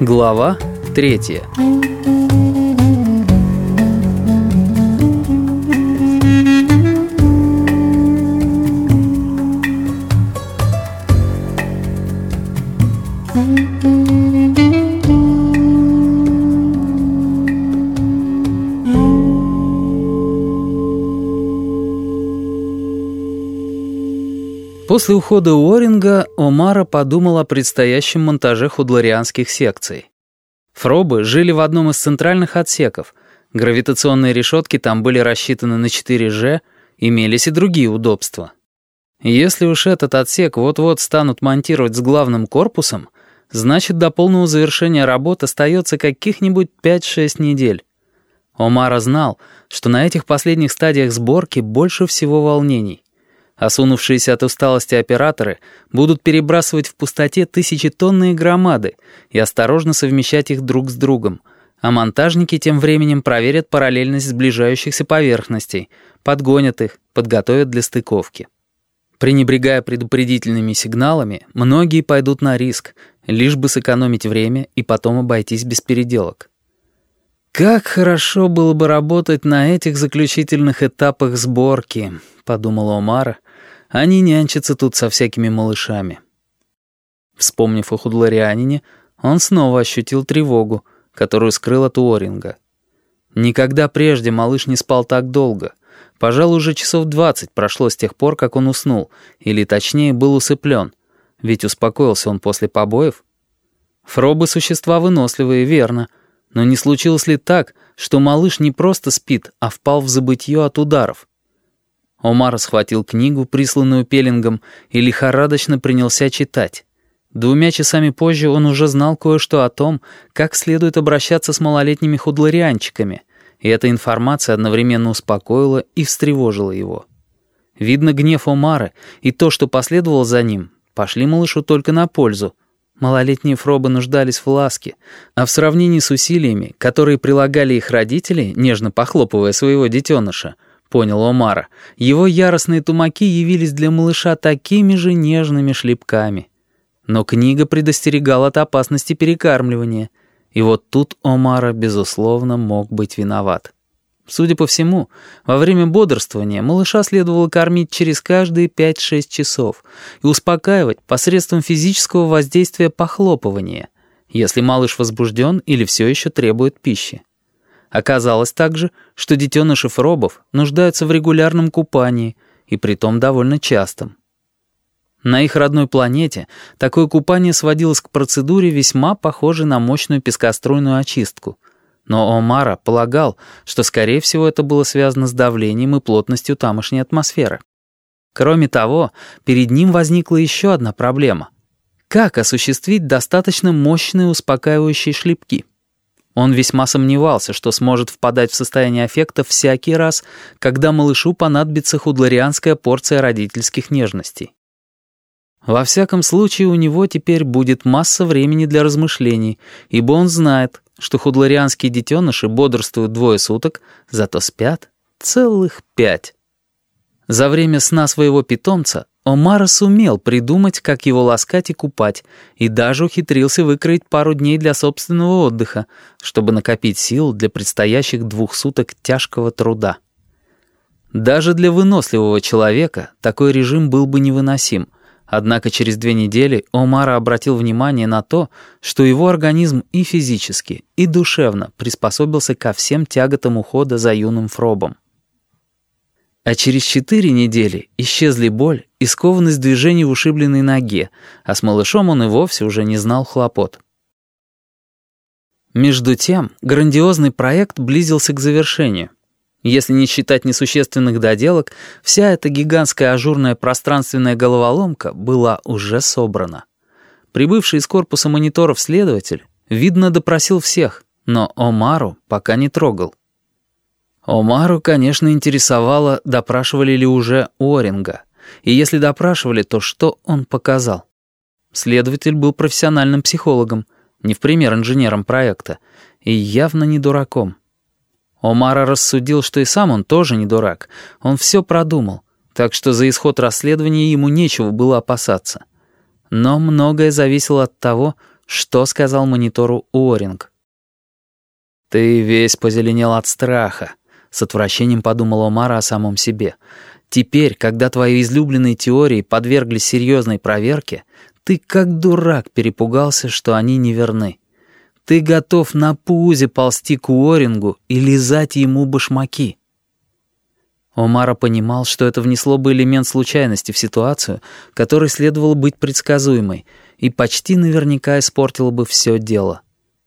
Глава третья. После ухода Уоринга Омара подумал о предстоящем монтаже худларианских секций. Фробы жили в одном из центральных отсеков. Гравитационные решетки там были рассчитаны на 4G, имелись и другие удобства. Если уж этот отсек вот-вот станут монтировать с главным корпусом, значит, до полного завершения работ остается каких-нибудь 5-6 недель. Омара знал, что на этих последних стадиях сборки больше всего волнений. Осунувшиеся от усталости операторы будут перебрасывать в пустоте тысячетонные громады и осторожно совмещать их друг с другом, а монтажники тем временем проверят параллельность сближающихся поверхностей, подгонят их, подготовят для стыковки. Пренебрегая предупредительными сигналами, многие пойдут на риск, лишь бы сэкономить время и потом обойтись без переделок. «Как хорошо было бы работать на этих заключительных этапах сборки», — подумала Омара, они нянчатся тут со всякими малышами. Вспомнив о худларианине, он снова ощутил тревогу, которую скрыл от Уоринга. Никогда прежде малыш не спал так долго. Пожалуй, уже часов двадцать прошло с тех пор, как он уснул, или точнее был усыплен, ведь успокоился он после побоев. Фробы — существа выносливые, верно, но не случилось ли так, что малыш не просто спит, а впал в забытье от ударов? Омар схватил книгу, присланную Пеллингом, и лихорадочно принялся читать. Двумя часами позже он уже знал кое-что о том, как следует обращаться с малолетними худларианчиками, и эта информация одновременно успокоила и встревожила его. Видно, гнев Омара и то, что последовало за ним, пошли малышу только на пользу. Малолетние фробы нуждались в ласке, а в сравнении с усилиями, которые прилагали их родители, нежно похлопывая своего детеныша, — понял Омара. Его яростные тумаки явились для малыша такими же нежными шлепками. Но книга предостерегала от опасности перекармливания. И вот тут Омара, безусловно, мог быть виноват. Судя по всему, во время бодрствования малыша следовало кормить через каждые 5-6 часов и успокаивать посредством физического воздействия похлопывания, если малыш возбужден или все еще требует пищи. Оказалось также, что детеныши фробов нуждаются в регулярном купании, и притом довольно частом. На их родной планете такое купание сводилось к процедуре, весьма похожей на мощную пескоструйную очистку. Но Омара полагал, что, скорее всего, это было связано с давлением и плотностью тамошней атмосферы. Кроме того, перед ним возникла еще одна проблема. Как осуществить достаточно мощные успокаивающие шлепки? Он весьма сомневался, что сможет впадать в состояние аффекта всякий раз, когда малышу понадобится худларианская порция родительских нежностей. Во всяком случае, у него теперь будет масса времени для размышлений, ибо он знает, что худларианские детеныши бодрствуют двое суток, зато спят целых пять. За время сна своего питомца Омара сумел придумать, как его ласкать и купать, и даже ухитрился выкроить пару дней для собственного отдыха, чтобы накопить сил для предстоящих двух суток тяжкого труда. Даже для выносливого человека такой режим был бы невыносим, однако через две недели Омара обратил внимание на то, что его организм и физически, и душевно приспособился ко всем тяготам ухода за юным фробом. А через четыре недели исчезли боль и скованность движений в ушибленной ноге, а с малышом он и вовсе уже не знал хлопот. Между тем, грандиозный проект близился к завершению. Если не считать несущественных доделок, вся эта гигантская ажурная пространственная головоломка была уже собрана. Прибывший из корпуса мониторов следователь, видно, допросил всех, но Омару пока не трогал. Омару, конечно, интересовало, допрашивали ли уже Оринга. И если допрашивали, то что он показал? Следователь был профессиональным психологом, не в пример инженером проекта, и явно не дураком. Омара рассудил, что и сам он тоже не дурак. Он все продумал, так что за исход расследования ему нечего было опасаться. Но многое зависело от того, что сказал монитору Уоринг. «Ты весь позеленел от страха», — с отвращением подумал Омара о самом себе. «Теперь, когда твои излюбленные теории подверглись серьезной проверке, ты как дурак перепугался, что они неверны. Ты готов на пузе ползти к Уорингу и лизать ему башмаки». Омара понимал, что это внесло бы элемент случайности в ситуацию, которой следовало быть предсказуемой, и почти наверняка испортило бы все дело.